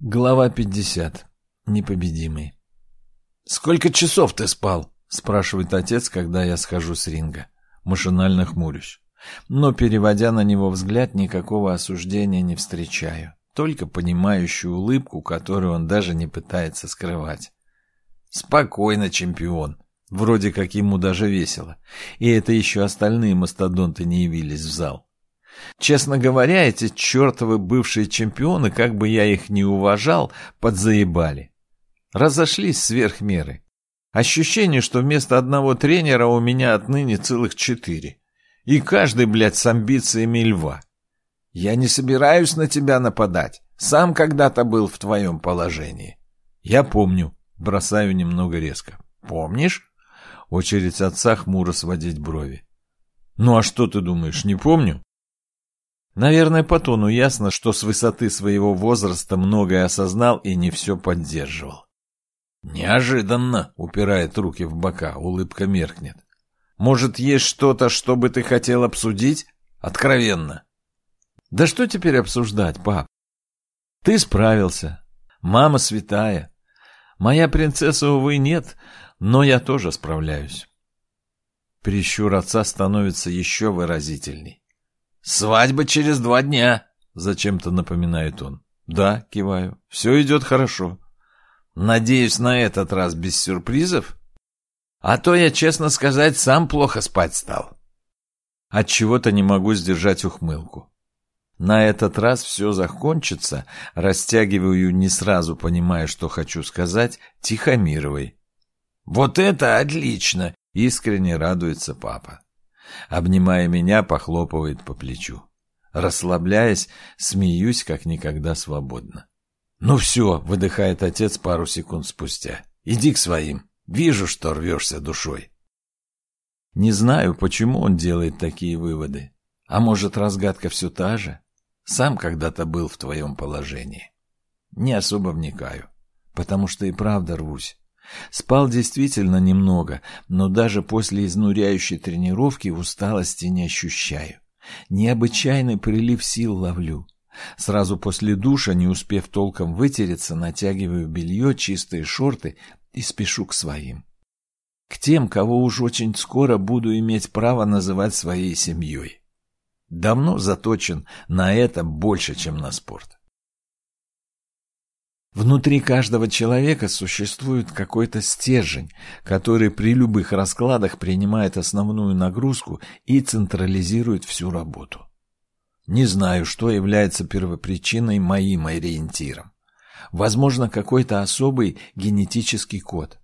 Глава 50. Непобедимый. «Сколько часов ты спал?» — спрашивает отец, когда я схожу с ринга. Машинально хмурюсь. Но, переводя на него взгляд, никакого осуждения не встречаю. Только понимающую улыбку, которую он даже не пытается скрывать. «Спокойно, чемпион!» Вроде как ему даже весело. И это еще остальные мастодонты не явились в зал. Честно говоря, эти чертовы бывшие чемпионы, как бы я их ни уважал, подзаебали. Разошлись сверх меры. Ощущение, что вместо одного тренера у меня отныне целых четыре. И каждый, блядь, с амбициями льва. Я не собираюсь на тебя нападать. Сам когда-то был в твоем положении. Я помню. Бросаю немного резко. Помнишь? Очередь отца хмуро сводить брови. Ну а что ты думаешь, не помню? Наверное, по тону ясно, что с высоты своего возраста многое осознал и не все поддерживал. Неожиданно упирает руки в бока, улыбка меркнет. Может, есть что-то, что бы ты хотел обсудить? Откровенно. Да что теперь обсуждать, пап? Ты справился. Мама святая. Моя принцесса, увы, нет, но я тоже справляюсь. Прищур отца становится еще выразительней. «Свадьба через два дня», — зачем-то напоминает он. «Да», — киваю, — «все идет хорошо». «Надеюсь, на этот раз без сюрпризов?» «А то я, честно сказать, сам плохо спать стал». Отчего-то не могу сдержать ухмылку. На этот раз все закончится, растягиваю, не сразу понимая, что хочу сказать, Тихомировой. «Вот это отлично!» — искренне радуется папа. Обнимая меня, похлопывает по плечу. Расслабляясь, смеюсь как никогда свободно. «Ну все», — выдыхает отец пару секунд спустя. «Иди к своим. Вижу, что рвешься душой». Не знаю, почему он делает такие выводы. А может, разгадка все та же? Сам когда-то был в твоем положении. Не особо вникаю, потому что и правда рвусь. Спал действительно немного, но даже после изнуряющей тренировки усталости не ощущаю. Необычайный прилив сил ловлю. Сразу после душа, не успев толком вытереться, натягиваю белье, чистые шорты и спешу к своим. К тем, кого уж очень скоро буду иметь право называть своей семьей. Давно заточен на это больше, чем на спорт. Внутри каждого человека существует какой-то стержень, который при любых раскладах принимает основную нагрузку и централизирует всю работу. Не знаю, что является первопричиной моим ориентиром. Возможно, какой-то особый генетический код.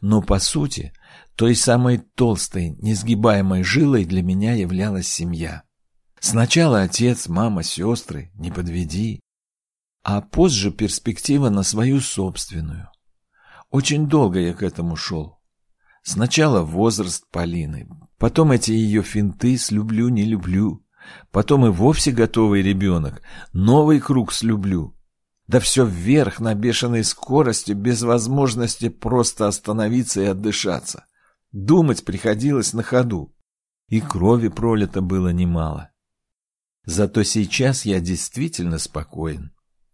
Но по сути, той самой толстой, несгибаемой жилой для меня являлась семья. Сначала отец, мама, сестры, не подведи, а позже перспектива на свою собственную. Очень долго я к этому шел. Сначала возраст Полины, потом эти ее финты с «люблю, не люблю», потом и вовсе готовый ребенок, новый круг с «люблю». Да все вверх на бешеной скорости, без возможности просто остановиться и отдышаться. Думать приходилось на ходу. И крови пролито было немало. Зато сейчас я действительно спокоен.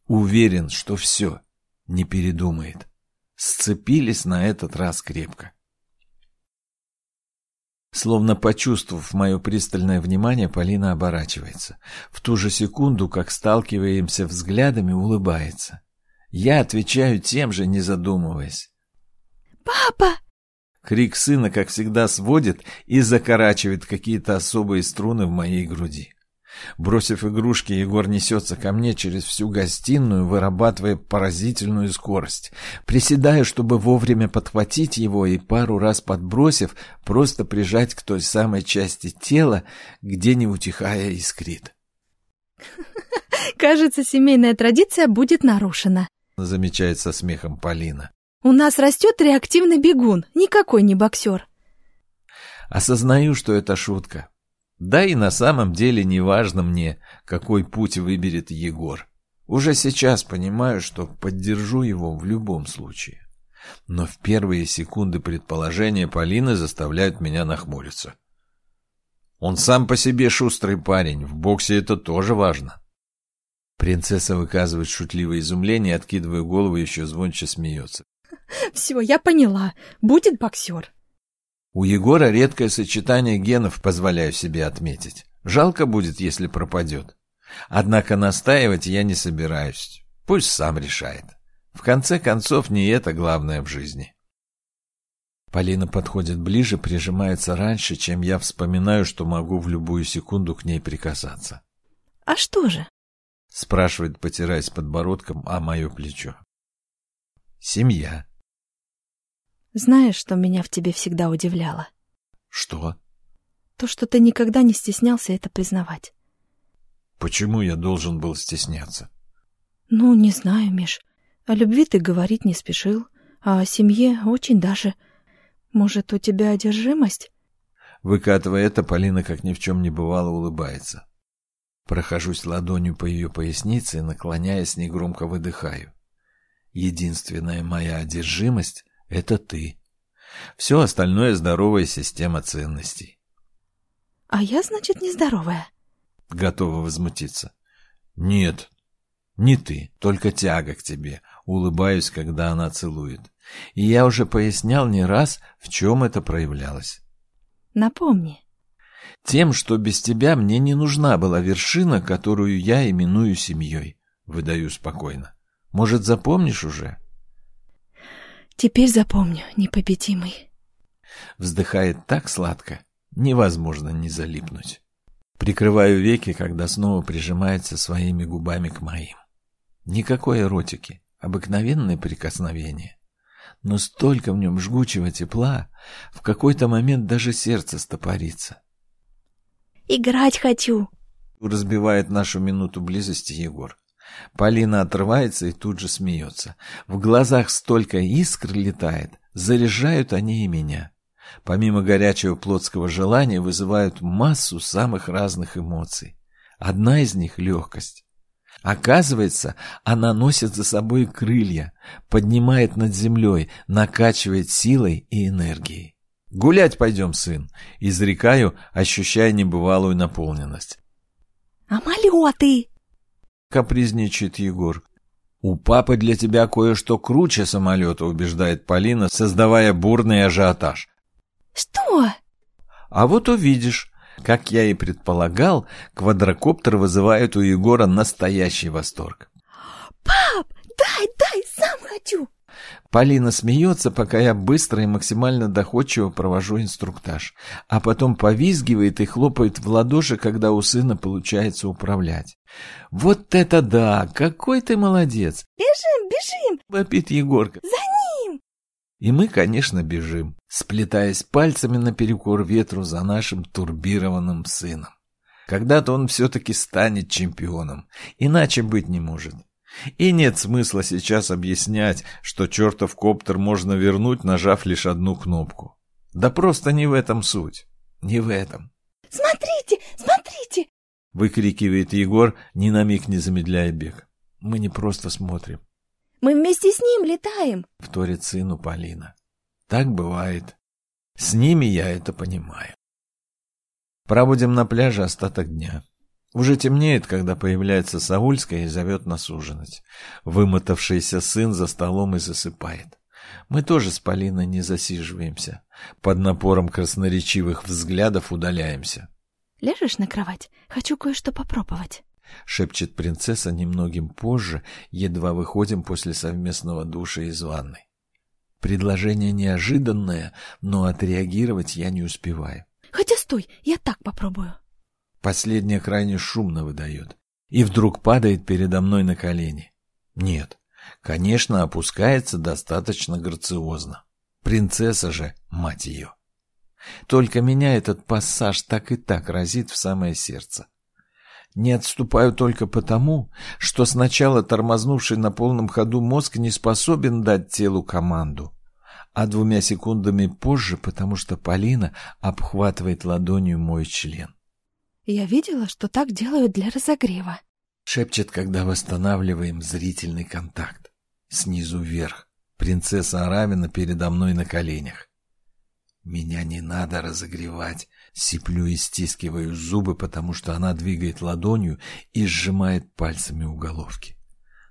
Уверен, что все, не передумает. Сцепились на этот раз крепко. Словно почувствовав мое пристальное внимание, Полина оборачивается. В ту же секунду, как сталкиваемся взглядами, улыбается. Я отвечаю тем же, не задумываясь. «Папа!» Крик сына, как всегда, сводит и закорачивает какие-то особые струны в моей груди. Бросив игрушки, Егор несется ко мне через всю гостиную, вырабатывая поразительную скорость. Приседаю, чтобы вовремя подхватить его и пару раз подбросив, просто прижать к той самой части тела, где не утихая искрит. «Кажется, семейная традиция будет нарушена», — замечает со смехом Полина. «У нас растет реактивный бегун, никакой не боксер». Осознаю, что это шутка. Да и на самом деле не важно мне, какой путь выберет Егор. Уже сейчас понимаю, что поддержу его в любом случае. Но в первые секунды предположения Полины заставляют меня нахмуриться. Он сам по себе шустрый парень, в боксе это тоже важно. Принцесса выказывает шутливое изумление, откидывая голову, еще звонче смеется. Все, я поняла. Будет боксер. У Егора редкое сочетание генов, позволяю себе отметить. Жалко будет, если пропадет. Однако настаивать я не собираюсь. Пусть сам решает. В конце концов, не это главное в жизни. Полина подходит ближе, прижимается раньше, чем я вспоминаю, что могу в любую секунду к ней прикасаться. — А что же? — спрашивает, потираясь подбородком о мое плечо. — Семья. — Знаешь, что меня в тебе всегда удивляло? — Что? — То, что ты никогда не стеснялся это признавать. — Почему я должен был стесняться? — Ну, не знаю, Миш. О любви ты говорить не спешил, а о семье очень даже... Может, у тебя одержимость? Выкатывая это, Полина, как ни в чем не бывало, улыбается. Прохожусь ладонью по ее пояснице и, наклоняясь, негромко выдыхаю. Единственная моя одержимость — это ты. Все остальное — здоровая система ценностей. — А я, значит, нездоровая? Готова возмутиться. — Нет, не ты, только тяга к тебе. Улыбаюсь, когда она целует. И я уже пояснял не раз, в чем это проявлялось. Напомни. Тем, что без тебя мне не нужна была вершина, которую я именую семьей. Выдаю спокойно. Может, запомнишь уже? Теперь запомню, непобедимый. Вздыхает так сладко, невозможно не залипнуть. Прикрываю веки, когда снова прижимается своими губами к моим. Никакой эротики, обыкновенное прикосновение но столько в нем жгучего тепла, в какой-то момент даже сердце стопорится. «Играть хочу!» — разбивает нашу минуту близости Егор. Полина отрывается и тут же смеется. В глазах столько искр летает, заряжают они и меня. Помимо горячего плотского желания вызывают массу самых разных эмоций. Одна из них — легкость. Оказывается, она носит за собой крылья, поднимает над землей, накачивает силой и энергией. «Гулять пойдем, сын!» — изрекаю, ощущая небывалую наполненность. «А малеты?» — капризничает Егор. «У папы для тебя кое-что круче самолета», — убеждает Полина, создавая бурный ажиотаж. «Что?» «А вот увидишь». Как я и предполагал, квадрокоптер вызывает у Егора настоящий восторг. «Пап, дай, дай, сам хочу!» Полина смеется, пока я быстро и максимально доходчиво провожу инструктаж, а потом повизгивает и хлопает в ладоши, когда у сына получается управлять. «Вот это да! Какой ты молодец!» «Бежим, бежим!» — вопит Егорка. «За ним!» И мы, конечно, бежим, сплетаясь пальцами наперекор ветру за нашим турбированным сыном. Когда-то он все-таки станет чемпионом, иначе быть не может. И нет смысла сейчас объяснять, что чертов коптер можно вернуть, нажав лишь одну кнопку. Да просто не в этом суть. Не в этом. «Смотрите, смотрите!» — выкрикивает Егор, ни на миг не замедляя бег. Мы не просто смотрим. Мы вместе с ним летаем, — вторит сыну Полина. Так бывает. С ними я это понимаю. Проводим на пляже остаток дня. Уже темнеет, когда появляется Саульская и зовет нас ужинать. Вымотавшийся сын за столом и засыпает. Мы тоже с Полиной не засиживаемся. Под напором красноречивых взглядов удаляемся. Лежишь на кровать? Хочу кое-что попробовать. — шепчет принцесса немногим позже, едва выходим после совместного душа из ванной. Предложение неожиданное, но отреагировать я не успеваю. Хотя стой, я так попробую. Последняя крайне шумно выдает. И вдруг падает передо мной на колени. Нет, конечно, опускается достаточно грациозно. Принцесса же, мать ее. Только меня этот пассаж так и так разит в самое сердце. Не отступаю только потому, что сначала тормознувший на полном ходу мозг не способен дать телу команду, а двумя секундами позже, потому что Полина обхватывает ладонью мой член. «Я видела, что так делают для разогрева», — шепчет, когда восстанавливаем зрительный контакт. Снизу вверх. Принцесса Аравина передо мной на коленях. Меня не надо разогревать. Сиплю и стискиваю зубы, потому что она двигает ладонью и сжимает пальцами уголовки.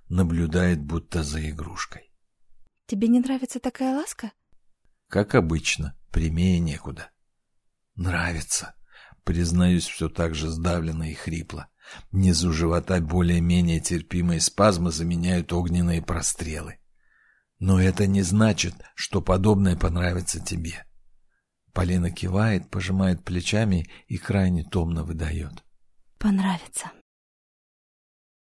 Наблюдает, будто за игрушкой. Тебе не нравится такая ласка? Как обычно, прямее некуда. Нравится. Признаюсь, все так же сдавленно и хрипло. Внизу живота более-менее терпимые спазмы заменяют огненные прострелы. Но это не значит, что подобное понравится тебе. Полина кивает, пожимает плечами и крайне томно выдает. Понравится.